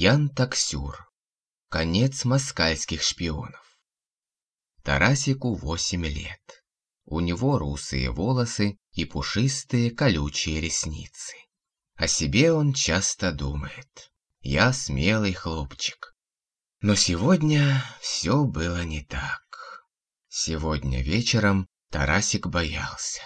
Ян Таксюр. Конец москальских шпионов. Тарасику восемь лет. У него русые волосы и пушистые колючие ресницы. О себе он часто думает. Я смелый хлопчик. Но сегодня все было не так. Сегодня вечером Тарасик боялся.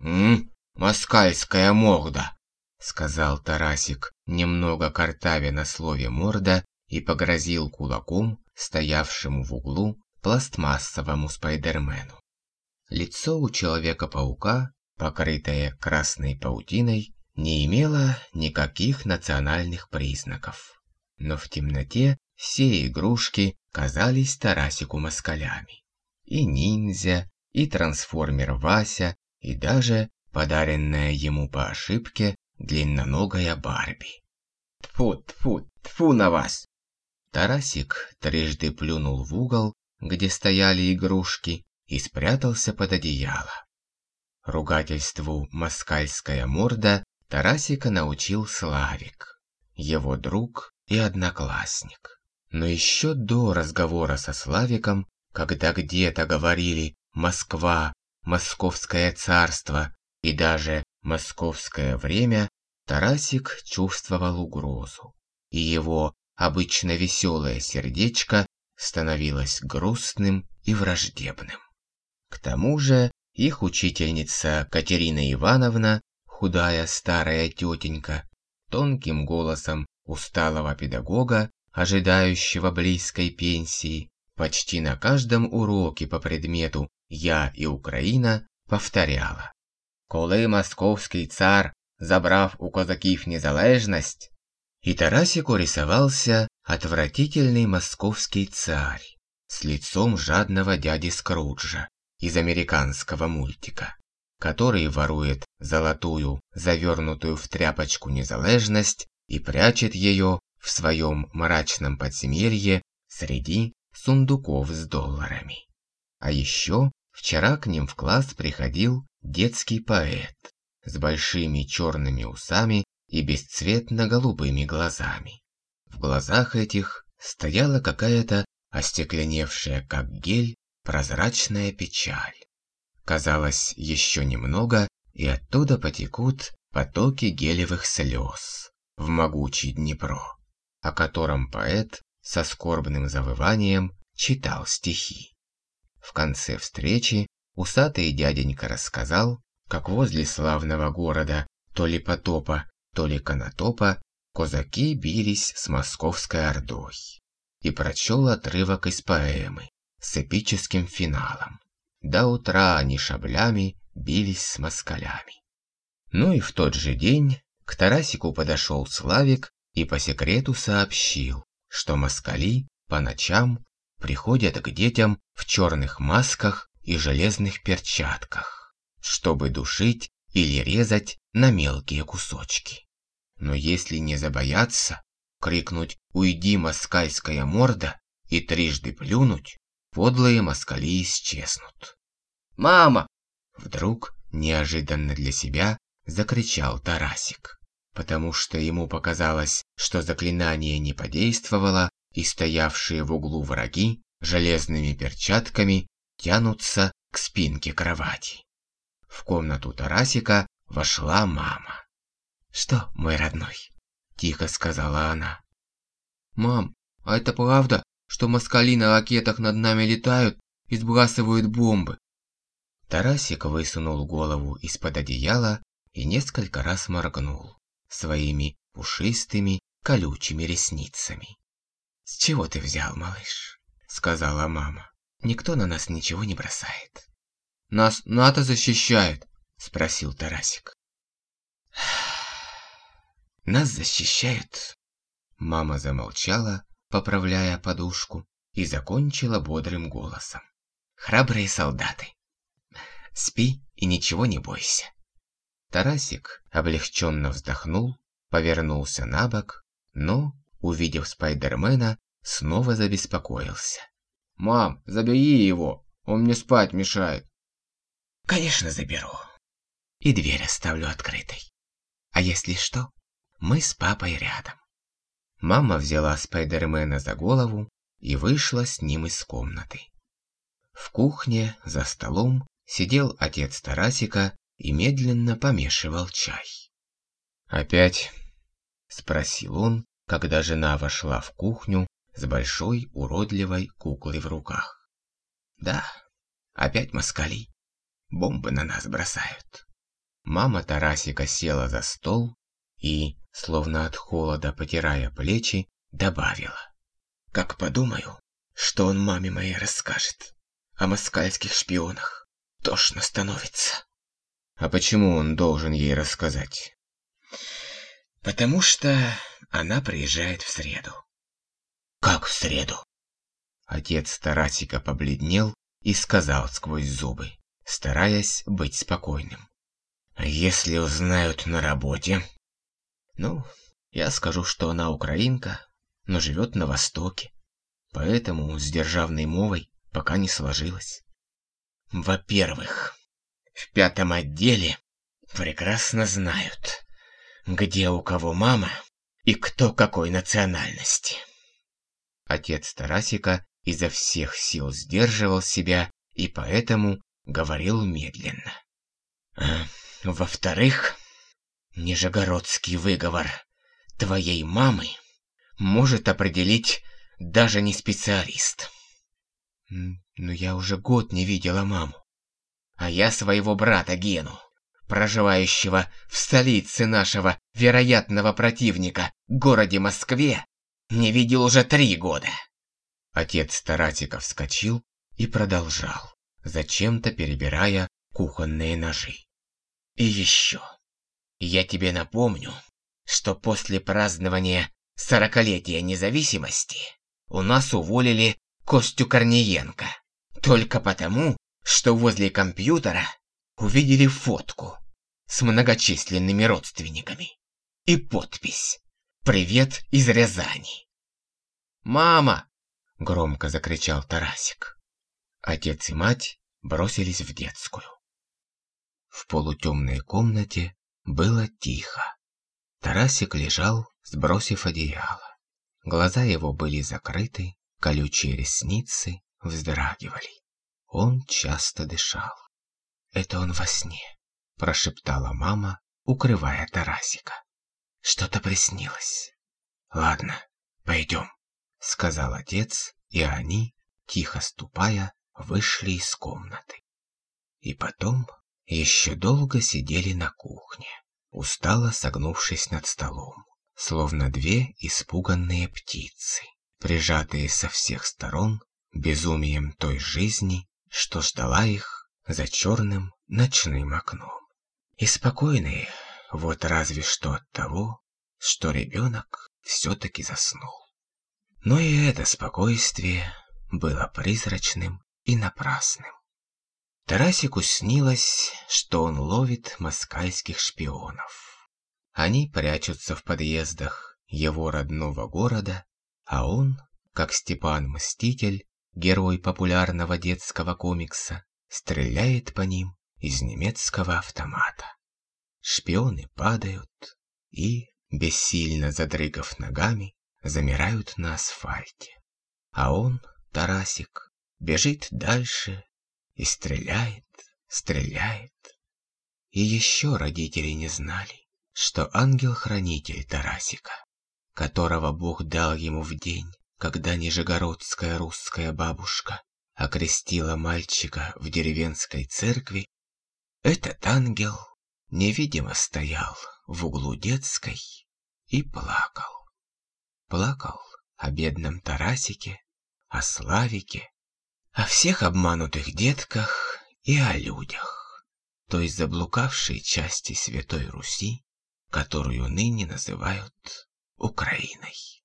«М, москальская морда!» Сказал Тарасик, немного картавя на слове «морда» и погрозил кулаком стоявшему в углу пластмассовому спайдермену. Лицо у Человека-паука, покрытое красной паутиной, не имело никаких национальных признаков. Но в темноте все игрушки казались Тарасику москалями. И ниндзя, и трансформер Вася, и даже подаренная ему по ошибке длинноногая Барби. Тфу, тфу, тфу на вас! Тарасик трижды плюнул в угол, где стояли игрушки, и спрятался под одеяло. Ругательству «москальская морда» Тарасика научил Славик, его друг и одноклассник. Но еще до разговора со Славиком, когда где-то говорили «Москва», «Московское царство» и даже «Московское время», Тарасик чувствовал угрозу, и его обычно веселое сердечко становилось грустным и враждебным. К тому же их учительница Катерина Ивановна, худая старая тетенька, тонким голосом усталого педагога, ожидающего близкой пенсии, почти на каждом уроке по предмету «Я и Украина» повторяла. «Коли московский цар, забрав у козаків незалежность, и Тарасику рисовался отвратительный московский царь с лицом жадного дяди Скруджа из американского мультика, который ворует золотую, завернутую в тряпочку незалежность и прячет ее в своем мрачном подземелье среди сундуков с долларами. А еще вчера к ним в класс приходил детский поэт с большими черными усами и бесцветно-голубыми глазами. В глазах этих стояла какая-то остекленевшая, как гель, прозрачная печаль. Казалось, еще немного, и оттуда потекут потоки гелевых слез в могучий Днепро, о котором поэт со скорбным завыванием читал стихи. В конце встречи усатый дяденька рассказал, как возле славного города то ли потопа, то ли конотопа казаки бились с московской ордой. И прочел отрывок из поэмы с эпическим финалом. До утра они шаблями бились с москалями. Ну и в тот же день к Тарасику подошел Славик и по секрету сообщил, что москали по ночам приходят к детям в черных масках и железных перчатках, чтобы душить или резать на мелкие кусочки. Но если не забояться, крикнуть «Уйди, москальская морда!» и трижды плюнуть, подлые москали исчезнут. «Мама!» Вдруг, неожиданно для себя, закричал Тарасик, потому что ему показалось, что заклинание не подействовало, и стоявшие в углу враги железными перчатками тянутся к спинке кровати. В комнату Тарасика вошла мама. «Что, мой родной?» – тихо сказала она. «Мам, а это правда, что москали на ракетах над нами летают и сбрасывают бомбы?» Тарасик высунул голову из-под одеяла и несколько раз моргнул своими пушистыми колючими ресницами. «С чего ты взял, малыш?» – сказала мама. «Никто на нас ничего не бросает». «Нас НАТО защищает?» – спросил Тарасик. Нас защищают. Мама замолчала, поправляя подушку, и закончила бодрым голосом. Храбрые солдаты. Спи и ничего не бойся. Тарасик облегченно вздохнул, повернулся на бок, но, увидев Спайдермена, снова забеспокоился. «Мам, забери его, он мне спать мешает». «Конечно заберу. И дверь оставлю открытой. А если что, мы с папой рядом. Мама взяла Спайдермена за голову и вышла с ним из комнаты. В кухне за столом сидел отец Тарасика и медленно помешивал чай. «Опять?» – спросил он, когда жена вошла в кухню с большой уродливой куклой в руках. «Да, опять москали. Бомбы на нас бросают». Мама Тарасика села за стол и, словно от холода потирая плечи, добавила. «Как подумаю, что он маме моей расскажет о москальских шпионах, тошно становится». «А почему он должен ей рассказать?» «Потому что она приезжает в среду». «Как в среду?» Отец Тарасика побледнел и сказал сквозь зубы, стараясь быть спокойным. «Если узнают на работе, ну, я скажу, что она украинка, но живет на Востоке. Поэтому с державной мовой пока не сложилось. Во-первых, в пятом отделе прекрасно знают, где у кого мама и кто какой национальности. Отец Тарасика изо всех сил сдерживал себя и поэтому говорил медленно. А, Во-вторых, Нижегородский выговор твоей мамы может определить даже не специалист. Но я уже год не видела маму. А я своего брата Гену, проживающего в столице нашего вероятного противника, городе Москве, не видел уже три года. Отец Таратиков вскочил и продолжал, зачем-то перебирая кухонные ножи. И еще. Я тебе напомню, что после празднования сорокалетия независимости у нас уволили Костю Корниенко. Только потому, что возле компьютера увидели фотку с многочисленными родственниками и подпись «Привет из Рязани». «Мама!» – громко закричал Тарасик. Отец и мать бросились в детскую. В полутемной комнате было тихо. Тарасик лежал, сбросив одеяло. Глаза его были закрыты, колючие ресницы вздрагивали. Он часто дышал. «Это он во сне», – прошептала мама, укрывая Тарасика. «Что-то приснилось». «Ладно, пойдем», – сказал отец, и они, тихо ступая, вышли из комнаты. И потом еще долго сидели на кухне, устало согнувшись над столом, словно две испуганные птицы, прижатые со всех сторон безумием той жизни, что ждала их за черным ночным окном. И спокойные, вот разве что от того, что ребенок все-таки заснул. Но и это спокойствие было призрачным и напрасным. Тарасику снилось, что он ловит москальских шпионов. Они прячутся в подъездах его родного города, а он, как Степан Мститель, герой популярного детского комикса, стреляет по ним из немецкого автомата. Шпионы падают и, бессильно задрыгав ногами, замирают на асфальте. А он, Тарасик, бежит дальше и стреляет, стреляет. И еще родители не знали, что ангел-хранитель Тарасика, которого Бог дал ему в день, когда нижегородская русская бабушка окрестила мальчика в деревенской церкви, этот ангел невидимо стоял в углу детской и плакал. Плакал о бедном Тарасике, о Славике, о всех обманутых детках и о людях, той заблукавшей части Святой Руси, которую ныне называют Украиной.